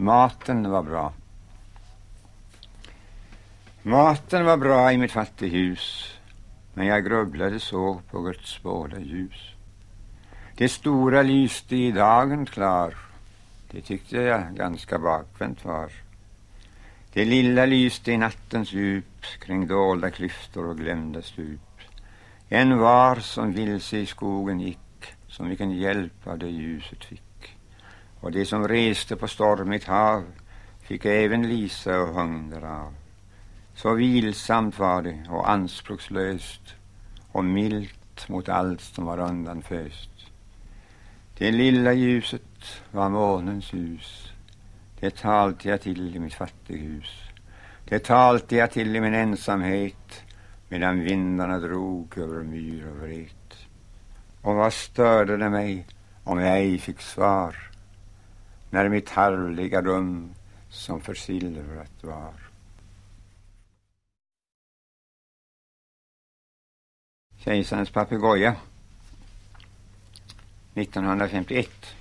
Maten var bra. Maten var bra i mitt fattighus, men jag grubblade så på Guds båda ljus. Det stora lyste i dagen klar, det tyckte jag ganska bakvänt var. Det lilla lyste i nattens djup kring dolda klyftor och glömda stup. En var som vilse i skogen gick, som vilken hjälp av det ljuset fick. Och det som reste på stormigt hav fick även Lisa och hung därav. Så vilsamt var det och anspråkslöst och milt mot allt som var undanföst. Det lilla ljuset var månens ljus. Det talte jag till i mitt fattighus. Det talte jag till i min ensamhet medan vindarna drog över myr och vret. Och vad störde det mig om jag ej fick svar när mitt harvliga rum som försilvrat var. Kejsarens papegoja 1951